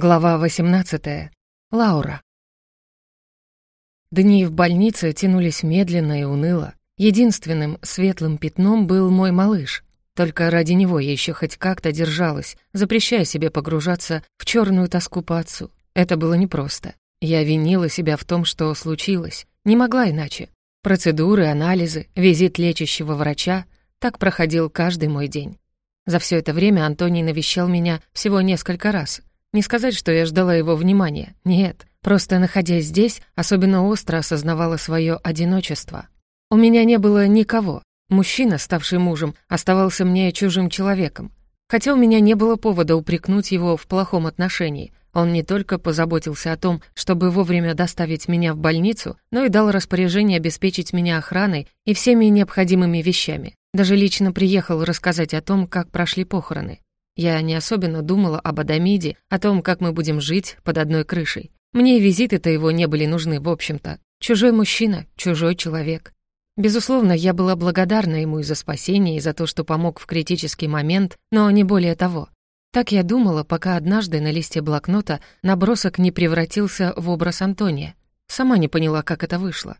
Глава 18. Лаура. Дни в больнице тянулись медленно и уныло. Единственным светлым пятном был мой малыш. Только ради него я еще хоть как-то держалась, запрещая себе погружаться в черную тоску по отцу. Это было непросто. Я винила себя в том, что случилось. Не могла иначе. Процедуры, анализы, визит лечащего врача — так проходил каждый мой день. За все это время Антоний навещал меня всего несколько раз, не сказать, что я ждала его внимания, нет. Просто находясь здесь, особенно остро осознавала свое одиночество. У меня не было никого. Мужчина, ставший мужем, оставался мне чужим человеком. Хотя у меня не было повода упрекнуть его в плохом отношении, он не только позаботился о том, чтобы вовремя доставить меня в больницу, но и дал распоряжение обеспечить меня охраной и всеми необходимыми вещами. Даже лично приехал рассказать о том, как прошли похороны. Я не особенно думала об Адамиде, о том, как мы будем жить под одной крышей. Мне визиты-то его не были нужны, в общем-то. Чужой мужчина, чужой человек. Безусловно, я была благодарна ему и за спасение, и за то, что помог в критический момент, но не более того. Так я думала, пока однажды на листе блокнота набросок не превратился в образ Антония. Сама не поняла, как это вышло.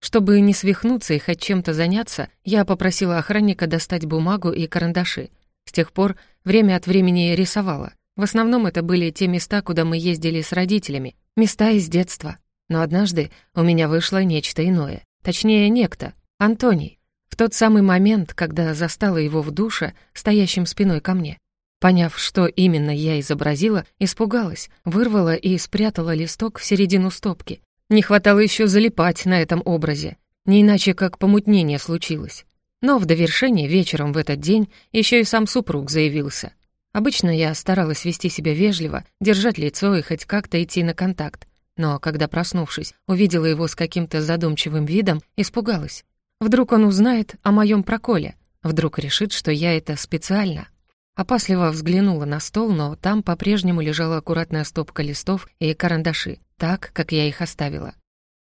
Чтобы не свихнуться и хоть чем-то заняться, я попросила охранника достать бумагу и карандаши — с тех пор время от времени рисовала. В основном это были те места, куда мы ездили с родителями, места из детства. Но однажды у меня вышло нечто иное. Точнее, некто, Антоний. В тот самый момент, когда застала его в душе, стоящим спиной ко мне. Поняв, что именно я изобразила, испугалась, вырвала и спрятала листок в середину стопки. Не хватало еще залипать на этом образе. Не иначе, как помутнение случилось. Но в довершение вечером в этот день еще и сам супруг заявился. Обычно я старалась вести себя вежливо, держать лицо и хоть как-то идти на контакт. Но когда, проснувшись, увидела его с каким-то задумчивым видом, испугалась. Вдруг он узнает о моем проколе, вдруг решит, что я это специально. Опасливо взглянула на стол, но там по-прежнему лежала аккуратная стопка листов и карандаши, так, как я их оставила.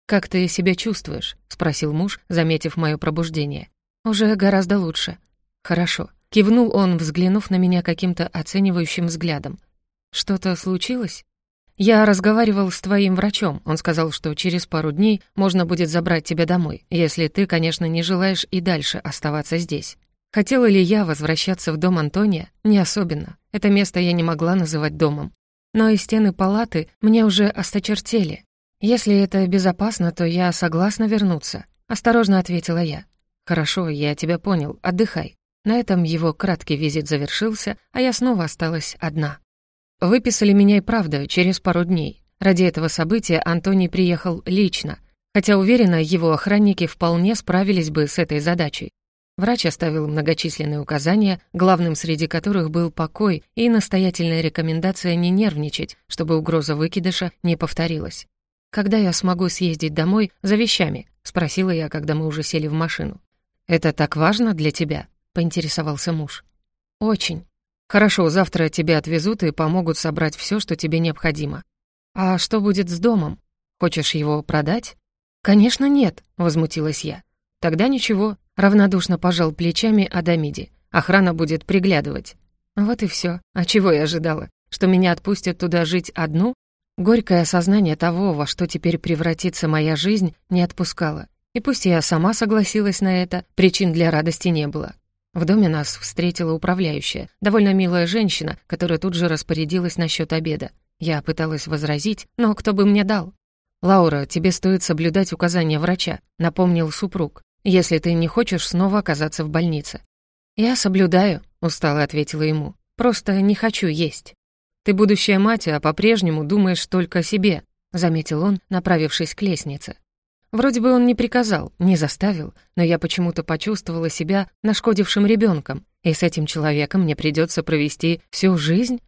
«Как ты себя чувствуешь?» — спросил муж, заметив моё пробуждение. «Уже гораздо лучше». «Хорошо», — кивнул он, взглянув на меня каким-то оценивающим взглядом. «Что-то случилось?» «Я разговаривал с твоим врачом. Он сказал, что через пару дней можно будет забрать тебя домой, если ты, конечно, не желаешь и дальше оставаться здесь». Хотела ли я возвращаться в дом Антония? Не особенно. Это место я не могла называть домом. Но и стены палаты мне уже осточертели. «Если это безопасно, то я согласна вернуться», — осторожно ответила я. «Хорошо, я тебя понял, отдыхай». На этом его краткий визит завершился, а я снова осталась одна. Выписали меня и правда через пару дней. Ради этого события Антоний приехал лично, хотя, уверена, его охранники вполне справились бы с этой задачей. Врач оставил многочисленные указания, главным среди которых был покой и настоятельная рекомендация не нервничать, чтобы угроза выкидыша не повторилась. «Когда я смогу съездить домой за вещами?» — спросила я, когда мы уже сели в машину. «Это так важно для тебя?» — поинтересовался муж. «Очень. Хорошо, завтра тебя отвезут и помогут собрать все, что тебе необходимо. А что будет с домом? Хочешь его продать?» «Конечно нет», — возмутилась я. «Тогда ничего», — равнодушно пожал плечами Адамиди. «Охрана будет приглядывать». Вот и все. А чего я ожидала? Что меня отпустят туда жить одну? Горькое осознание того, во что теперь превратится моя жизнь, не отпускало. И пусть я сама согласилась на это, причин для радости не было. В доме нас встретила управляющая, довольно милая женщина, которая тут же распорядилась насчет обеда. Я пыталась возразить, но кто бы мне дал? «Лаура, тебе стоит соблюдать указания врача», — напомнил супруг, «если ты не хочешь снова оказаться в больнице». «Я соблюдаю», — устало ответила ему. «Просто не хочу есть». «Ты будущая мать, а по-прежнему думаешь только о себе», — заметил он, направившись к лестнице. Вроде бы он не приказал, не заставил, но я почему-то почувствовала себя нашкодившим ребенком, и с этим человеком мне придется провести всю жизнь.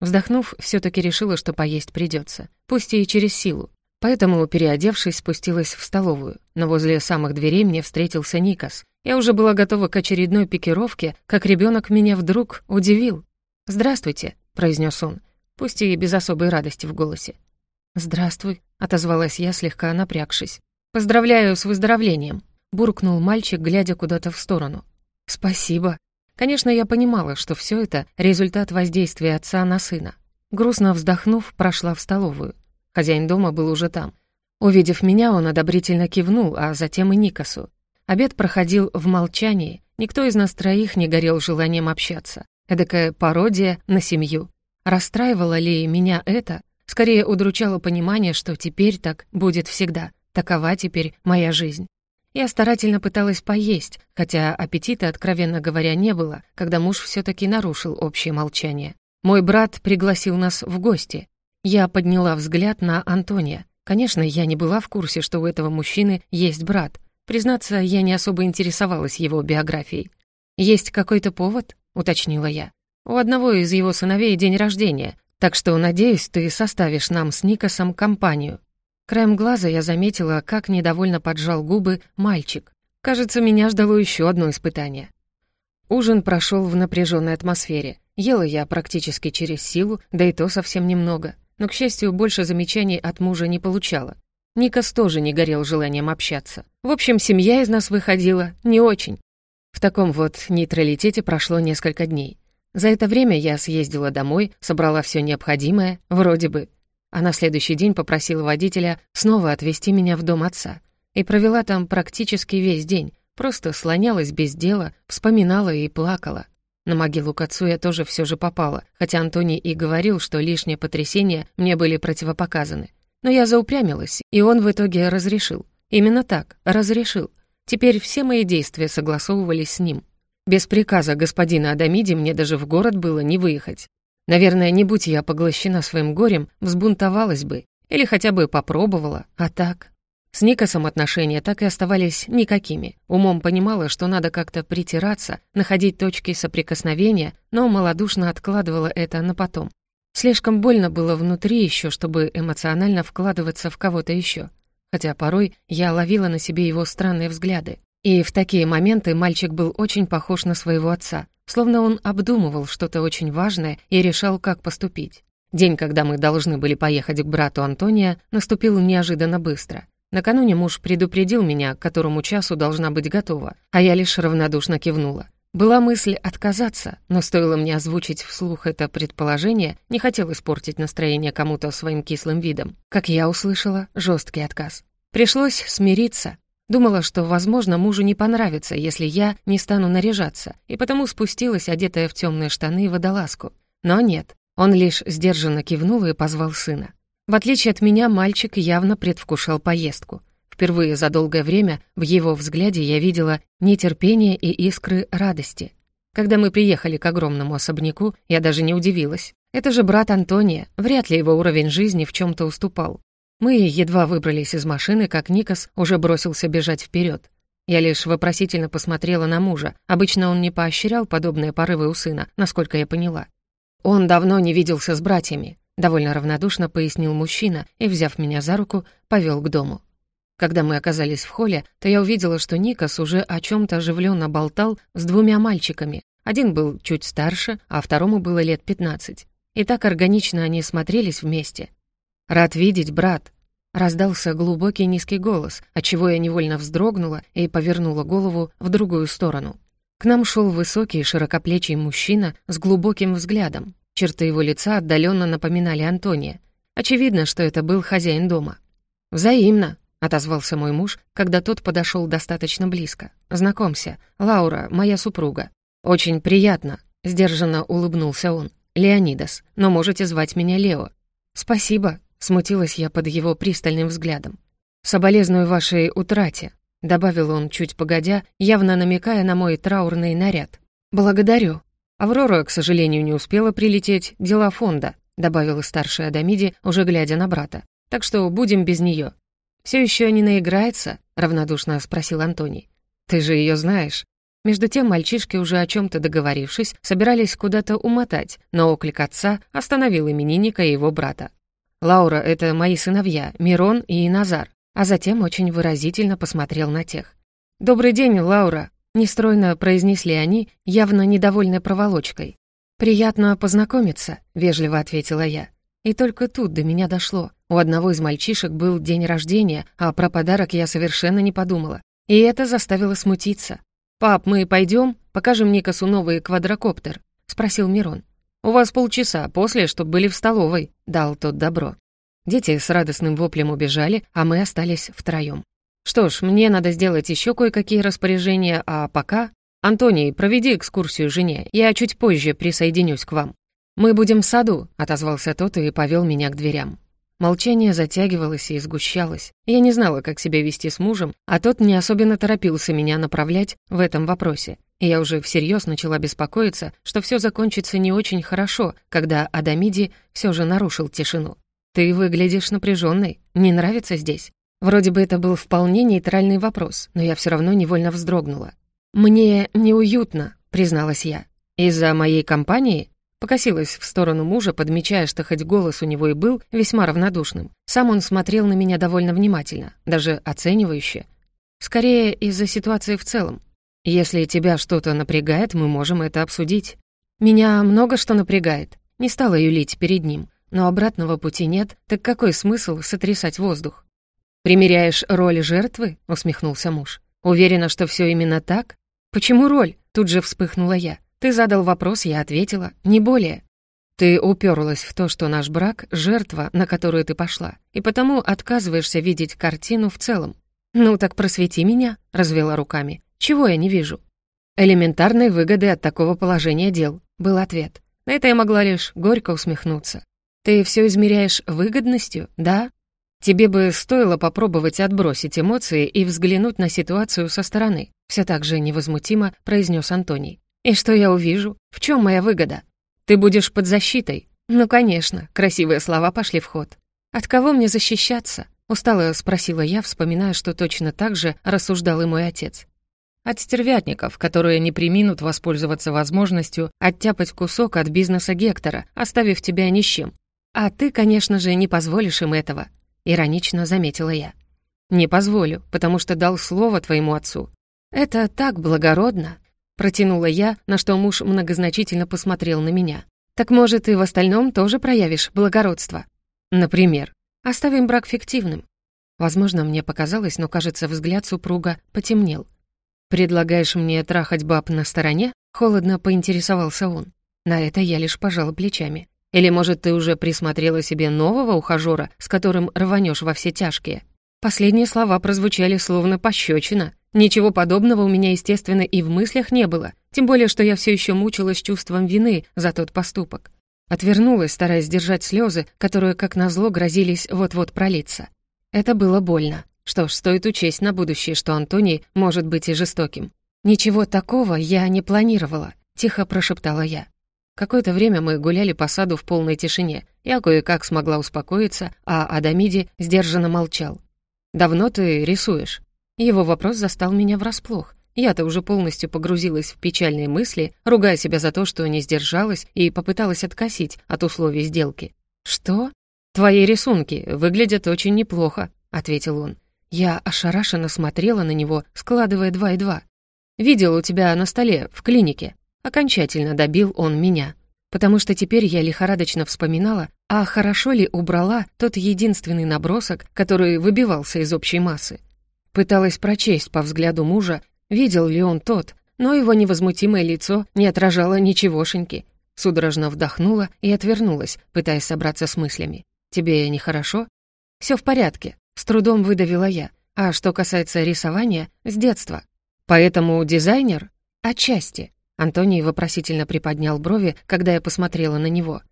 Вздохнув, все таки решила, что поесть придется, пусть и через силу. Поэтому, переодевшись, спустилась в столовую, но возле самых дверей мне встретился Никас. Я уже была готова к очередной пикировке, как ребенок меня вдруг удивил. «Здравствуйте», — произнес он, пусть и без особой радости в голосе. «Здравствуй», — отозвалась я, слегка напрягшись. «Поздравляю с выздоровлением», — буркнул мальчик, глядя куда-то в сторону. «Спасибо». Конечно, я понимала, что все это — результат воздействия отца на сына. Грустно вздохнув, прошла в столовую. Хозяин дома был уже там. Увидев меня, он одобрительно кивнул, а затем и Никасу. Обед проходил в молчании, никто из нас троих не горел желанием общаться. Эдакая пародия на семью. Расстраивало ли меня это? Скорее, удручало понимание, что теперь так будет всегда. Такова теперь моя жизнь. Я старательно пыталась поесть, хотя аппетита, откровенно говоря, не было, когда муж всё-таки нарушил общее молчание. Мой брат пригласил нас в гости. Я подняла взгляд на Антония. Конечно, я не была в курсе, что у этого мужчины есть брат. Признаться, я не особо интересовалась его биографией. «Есть какой-то повод?» — уточнила я. «У одного из его сыновей день рождения, так что, надеюсь, ты составишь нам с Никосом компанию». Краем глаза я заметила, как недовольно поджал губы мальчик. Кажется, меня ждало еще одно испытание. Ужин прошел в напряженной атмосфере. Ела я практически через силу, да и то совсем немного. Но, к счастью, больше замечаний от мужа не получала. Никас тоже не горел желанием общаться. В общем, семья из нас выходила не очень. В таком вот нейтралитете прошло несколько дней. За это время я съездила домой, собрала все необходимое, вроде бы, а на следующий день попросила водителя снова отвезти меня в дом отца. И провела там практически весь день, просто слонялась без дела, вспоминала и плакала. На могилу к отцу я тоже все же попала, хотя Антоний и говорил, что лишние потрясения мне были противопоказаны. Но я заупрямилась, и он в итоге разрешил. Именно так, разрешил. Теперь все мои действия согласовывались с ним. Без приказа господина Адамиди мне даже в город было не выехать. Наверное, не будь я поглощена своим горем, взбунтовалась бы или хотя бы попробовала, а так... С Никосом отношения так и оставались никакими. Умом понимала, что надо как-то притираться, находить точки соприкосновения, но малодушно откладывала это на потом. Слишком больно было внутри еще, чтобы эмоционально вкладываться в кого-то еще. Хотя порой я ловила на себе его странные взгляды. И в такие моменты мальчик был очень похож на своего отца — словно он обдумывал что-то очень важное и решал, как поступить. День, когда мы должны были поехать к брату Антония, наступил неожиданно быстро. Накануне муж предупредил меня, к которому часу должна быть готова, а я лишь равнодушно кивнула. Была мысль отказаться, но стоило мне озвучить вслух это предположение, не хотел испортить настроение кому-то своим кислым видом. Как я услышала, жесткий отказ. Пришлось смириться, Думала, что, возможно, мужу не понравится, если я не стану наряжаться, и потому спустилась, одетая в темные штаны и водолазку. Но нет, он лишь сдержанно кивнул и позвал сына. В отличие от меня, мальчик явно предвкушал поездку. Впервые за долгое время в его взгляде я видела нетерпение и искры радости. Когда мы приехали к огромному особняку, я даже не удивилась. Это же брат Антония, вряд ли его уровень жизни в чем то уступал. Мы едва выбрались из машины, как Никас уже бросился бежать вперед. Я лишь вопросительно посмотрела на мужа. Обычно он не поощрял подобные порывы у сына, насколько я поняла. «Он давно не виделся с братьями», — довольно равнодушно пояснил мужчина и, взяв меня за руку, повел к дому. Когда мы оказались в холле, то я увидела, что Никас уже о чем то оживленно болтал с двумя мальчиками. Один был чуть старше, а второму было лет 15. И так органично они смотрелись вместе. «Рад видеть, брат!» — раздался глубокий низкий голос, отчего я невольно вздрогнула и повернула голову в другую сторону. К нам шел высокий широкоплечий мужчина с глубоким взглядом. Черты его лица отдаленно напоминали Антония. Очевидно, что это был хозяин дома. «Взаимно!» — отозвался мой муж, когда тот подошел достаточно близко. «Знакомься, Лаура, моя супруга». «Очень приятно», — сдержанно улыбнулся он. «Леонидас, но можете звать меня Лео». «Спасибо», — смутилась я под его пристальным взглядом. «Соболезную вашей утрате», — добавил он чуть погодя, явно намекая на мой траурный наряд. «Благодарю». «Аврора, к сожалению, не успела прилететь, дела фонда», — добавила старшая Адамиди, уже глядя на брата. «Так что будем без нее. «Все еще не наиграется?» — равнодушно спросил Антоний. «Ты же ее знаешь». Между тем мальчишки, уже о чем то договорившись, собирались куда-то умотать, но оклик отца остановил именинника и его брата. Лаура — это мои сыновья, Мирон и Назар. А затем очень выразительно посмотрел на тех. «Добрый день, Лаура!» — нестройно произнесли они, явно недовольны проволочкой. «Приятно познакомиться», — вежливо ответила я. И только тут до меня дошло. У одного из мальчишек был день рождения, а про подарок я совершенно не подумала. И это заставило смутиться. «Пап, мы пойдем? Покажем Никасу новый квадрокоптер», — спросил Мирон. «У вас полчаса после, чтобы были в столовой», — дал тот добро. Дети с радостным воплем убежали, а мы остались втроём. «Что ж, мне надо сделать ещё кое-какие распоряжения, а пока...» «Антоний, проведи экскурсию жене, я чуть позже присоединюсь к вам». «Мы будем в саду», — отозвался тот и повёл меня к дверям. Молчание затягивалось и сгущалось. Я не знала, как себя вести с мужем, а тот не особенно торопился меня направлять в этом вопросе. И я уже всерьез начала беспокоиться, что все закончится не очень хорошо, когда Адамиди все же нарушил тишину. «Ты выглядишь напряженной. Не нравится здесь?» Вроде бы это был вполне нейтральный вопрос, но я все равно невольно вздрогнула. «Мне неуютно», — призналась я. «Из-за моей компании?» Покосилась в сторону мужа, подмечая, что хоть голос у него и был весьма равнодушным. Сам он смотрел на меня довольно внимательно, даже оценивающе. «Скорее из-за ситуации в целом. Если тебя что-то напрягает, мы можем это обсудить. Меня много что напрягает. Не стала юлить перед ним. Но обратного пути нет, так какой смысл сотрясать воздух? «Примеряешь роль жертвы?» — усмехнулся муж. «Уверена, что все именно так?» «Почему роль?» — тут же вспыхнула я. «Ты задал вопрос, я ответила. Не более». «Ты уперлась в то, что наш брак — жертва, на которую ты пошла, и потому отказываешься видеть картину в целом». «Ну так просвети меня», — развела руками. Чего я не вижу? Элементарной выгоды от такого положения дел, был ответ. На это я могла лишь горько усмехнуться. Ты все измеряешь выгодностью, да? Тебе бы стоило попробовать отбросить эмоции и взглянуть на ситуацию со стороны, все так же невозмутимо произнес Антоний. И что я увижу? В чем моя выгода? Ты будешь под защитой. Ну, конечно, красивые слова пошли в ход. От кого мне защищаться? Устало спросила я, вспоминая, что точно так же рассуждал и мой отец от стервятников, которые не приминут воспользоваться возможностью оттяпать кусок от бизнеса Гектора, оставив тебя нищим. А ты, конечно же, не позволишь им этого», — иронично заметила я. «Не позволю, потому что дал слово твоему отцу». «Это так благородно», — протянула я, на что муж многозначительно посмотрел на меня. «Так, может, и в остальном тоже проявишь благородство?» «Например, оставим брак фиктивным». Возможно, мне показалось, но, кажется, взгляд супруга потемнел — «Предлагаешь мне трахать баб на стороне?» — холодно поинтересовался он. На это я лишь пожала плечами. «Или, может, ты уже присмотрела себе нового ухажёра, с которым рванёшь во все тяжкие?» Последние слова прозвучали словно пощёчина. Ничего подобного у меня, естественно, и в мыслях не было, тем более, что я всё ещё мучилась чувством вины за тот поступок. Отвернулась, стараясь держать слёзы, которые, как назло, грозились вот-вот пролиться. Это было больно. Что ж, стоит учесть на будущее, что Антоний может быть и жестоким. «Ничего такого я не планировала», — тихо прошептала я. Какое-то время мы гуляли по саду в полной тишине. Я кое-как смогла успокоиться, а Адамиди сдержанно молчал. «Давно ты рисуешь?» Его вопрос застал меня врасплох. Я-то уже полностью погрузилась в печальные мысли, ругая себя за то, что не сдержалась и попыталась откосить от условий сделки. «Что?» «Твои рисунки выглядят очень неплохо», — ответил он. Я ошарашенно смотрела на него, складывая два и два. «Видел у тебя на столе, в клинике». Окончательно добил он меня. Потому что теперь я лихорадочно вспоминала, а хорошо ли убрала тот единственный набросок, который выбивался из общей массы. Пыталась прочесть по взгляду мужа, видел ли он тот, но его невозмутимое лицо не отражало ничегошеньки. Судорожно вдохнула и отвернулась, пытаясь собраться с мыслями. «Тебе нехорошо?» «Все в порядке», с трудом выдавила я. А что касается рисования, с детства. Поэтому дизайнер? Отчасти. Антоний вопросительно приподнял брови, когда я посмотрела на него.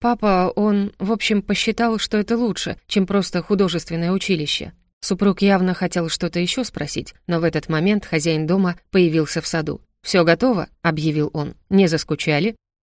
Папа, он, в общем, посчитал, что это лучше, чем просто художественное училище. Супруг явно хотел что-то еще спросить, но в этот момент хозяин дома появился в саду. «Все готово», — объявил он. «Не заскучали?»